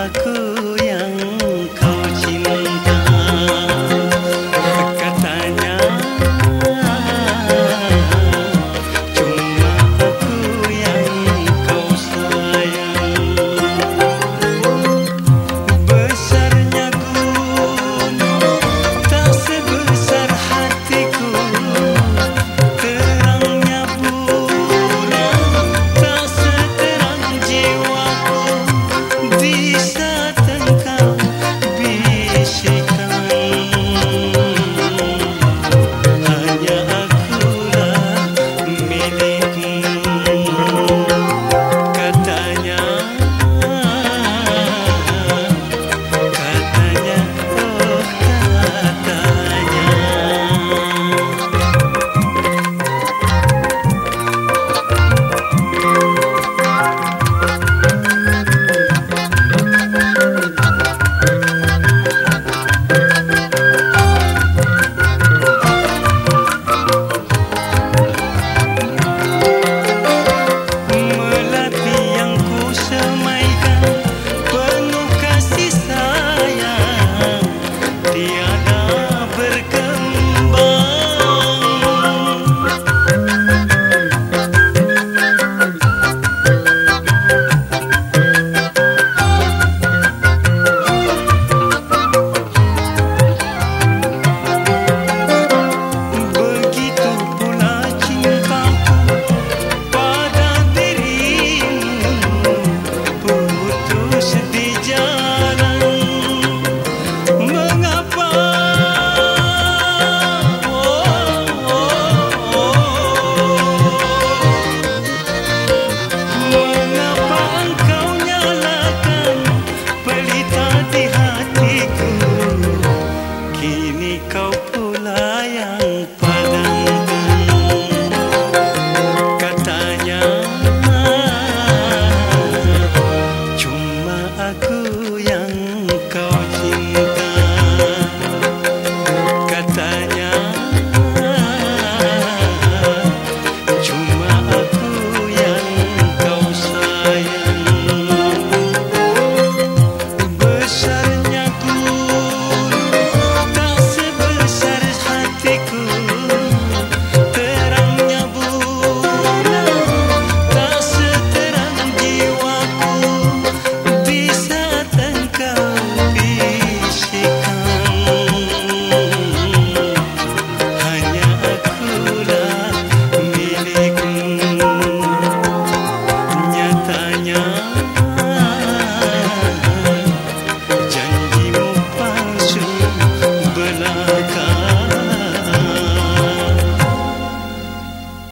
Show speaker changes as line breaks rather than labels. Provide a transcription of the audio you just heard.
aku yang